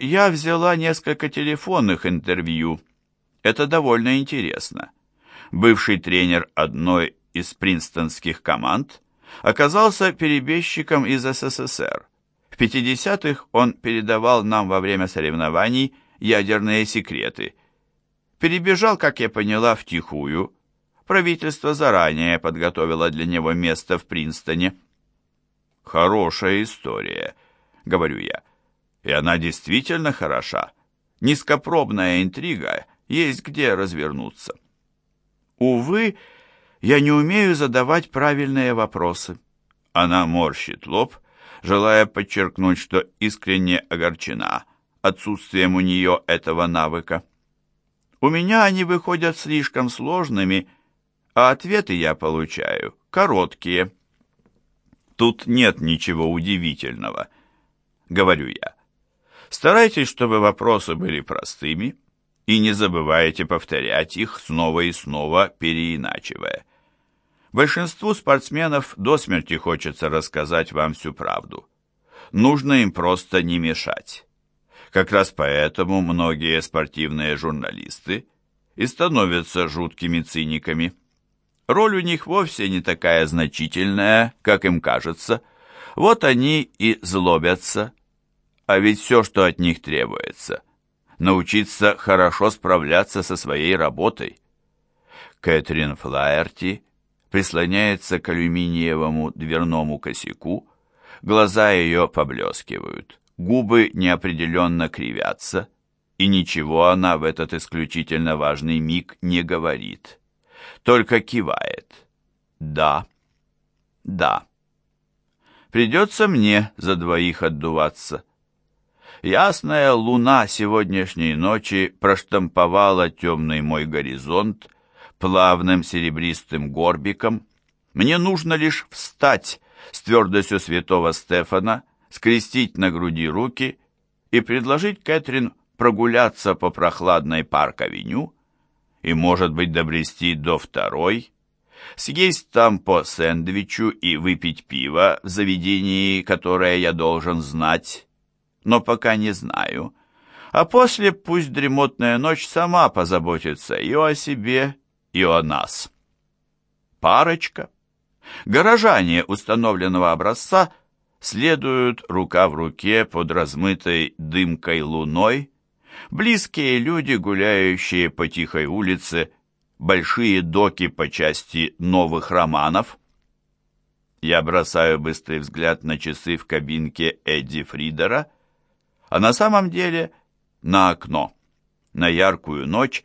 Я взяла несколько телефонных интервью. Это довольно интересно. Бывший тренер одной из принстонских команд оказался перебежчиком из СССР. В 50-х он передавал нам во время соревнований ядерные секреты. Перебежал, как я поняла, втихую. Правительство заранее подготовило для него место в Принстоне. «Хорошая история», — говорю я. «И она действительно хороша. Низкопробная интрига, есть где развернуться». Увы, я не умею задавать правильные вопросы. Она морщит лоб, желая подчеркнуть, что искренне огорчена отсутствием у нее этого навыка. У меня они выходят слишком сложными, а ответы я получаю короткие. Тут нет ничего удивительного, говорю я. Старайтесь, чтобы вопросы были простыми, и не забывайте повторять их снова и снова, переиначивая. Большинству спортсменов до смерти хочется рассказать вам всю правду. Нужно им просто не мешать. Как раз поэтому многие спортивные журналисты и становятся жуткими циниками. Роль у них вовсе не такая значительная, как им кажется. Вот они и злобятся. А ведь все, что от них требуется – научиться хорошо справляться со своей работой. Кэтрин Флаерти прислоняется к алюминиевому дверному косяку, глаза ее поблескивают, губы неопределенно кривятся, и ничего она в этот исключительно важный миг не говорит, только кивает. «Да, да». Придется мне за двоих отдуваться. Ясная луна сегодняшней ночи проштамповала темный мой горизонт плавным серебристым горбиком. Мне нужно лишь встать с твердостью святого Стефана, скрестить на груди руки и предложить Кэтрин прогуляться по прохладной парк-авеню и, может быть, добрести до второй, съесть там по сэндвичу и выпить пиво в заведении, которое я должен знать, но пока не знаю. А после пусть дремотная ночь сама позаботится и о себе, и о нас. Парочка. Горожане установленного образца следуют рука в руке под размытой дымкой луной, близкие люди, гуляющие по тихой улице, большие доки по части новых романов. Я бросаю быстрый взгляд на часы в кабинке Эдди Фридера а на самом деле на окно, на яркую ночь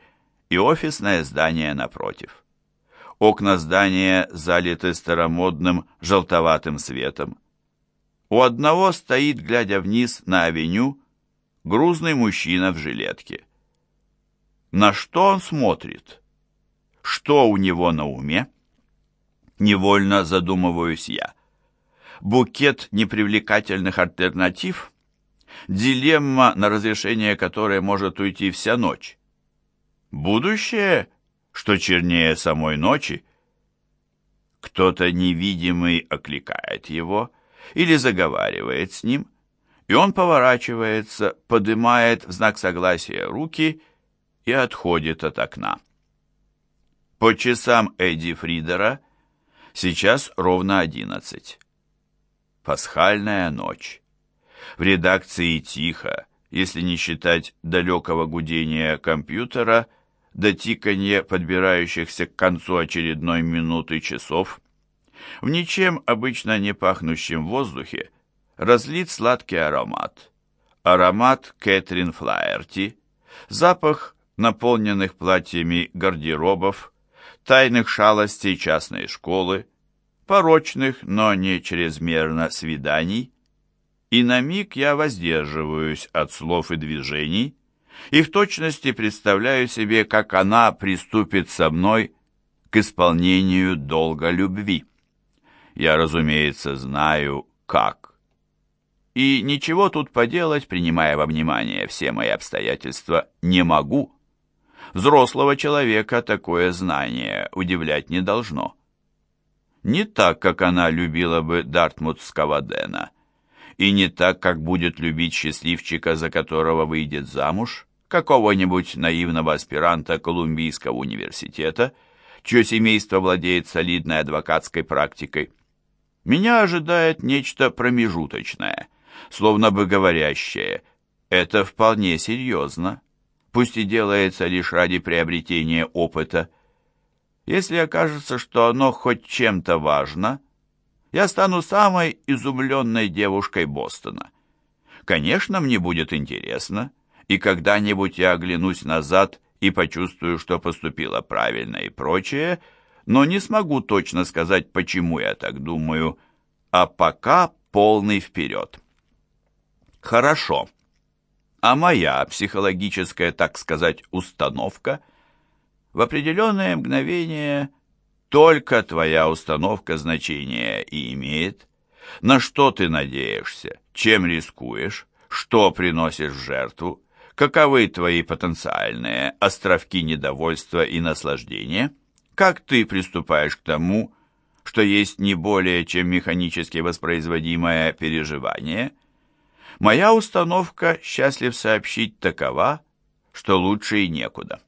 и офисное здание напротив. Окна здания залиты старомодным желтоватым светом. У одного стоит, глядя вниз на авеню, грузный мужчина в жилетке. На что он смотрит? Что у него на уме? Невольно задумываюсь я. Букет непривлекательных альтернатив дилемма, на разрешение которой может уйти вся ночь. Будущее, что чернее самой ночи. Кто-то невидимый окликает его или заговаривает с ним, и он поворачивается, поднимает в знак согласия руки и отходит от окна. По часам Эдди Фридера сейчас ровно одиннадцать. Пасхальная ночь. В редакции тихо, если не считать далекого гудения компьютера до тиканья подбирающихся к концу очередной минуты часов. В ничем обычно не пахнущем воздухе разлит сладкий аромат. Аромат Кэтрин Флаерти, запах наполненных платьями гардеробов, тайных шалостей частной школы, порочных, но не чрезмерно свиданий, и на миг я воздерживаюсь от слов и движений, и в точности представляю себе, как она приступит со мной к исполнению долга любви. Я, разумеется, знаю, как. И ничего тут поделать, принимая во внимание все мои обстоятельства, не могу. Взрослого человека такое знание удивлять не должно. Не так, как она любила бы Дартмутского Дэна, и не так, как будет любить счастливчика, за которого выйдет замуж, какого-нибудь наивного аспиранта Колумбийского университета, чье семейство владеет солидной адвокатской практикой. Меня ожидает нечто промежуточное, словно бы говорящее «это вполне серьезно» пусть и делается лишь ради приобретения опыта. Если окажется, что оно хоть чем-то важно, я стану самой изумленной девушкой Бостона. Конечно, мне будет интересно, и когда-нибудь я оглянусь назад и почувствую, что поступила правильно и прочее, но не смогу точно сказать, почему я так думаю, а пока полный вперед. Хорошо. А моя психологическая, так сказать, установка в определенное мгновение только твоя установка значения и имеет. На что ты надеешься, чем рискуешь, что приносишь в жертву, каковы твои потенциальные островки недовольства и наслаждения, как ты приступаешь к тому, что есть не более чем механически воспроизводимое переживание – Моя установка, счастлив сообщить, такова, что лучше и некуда.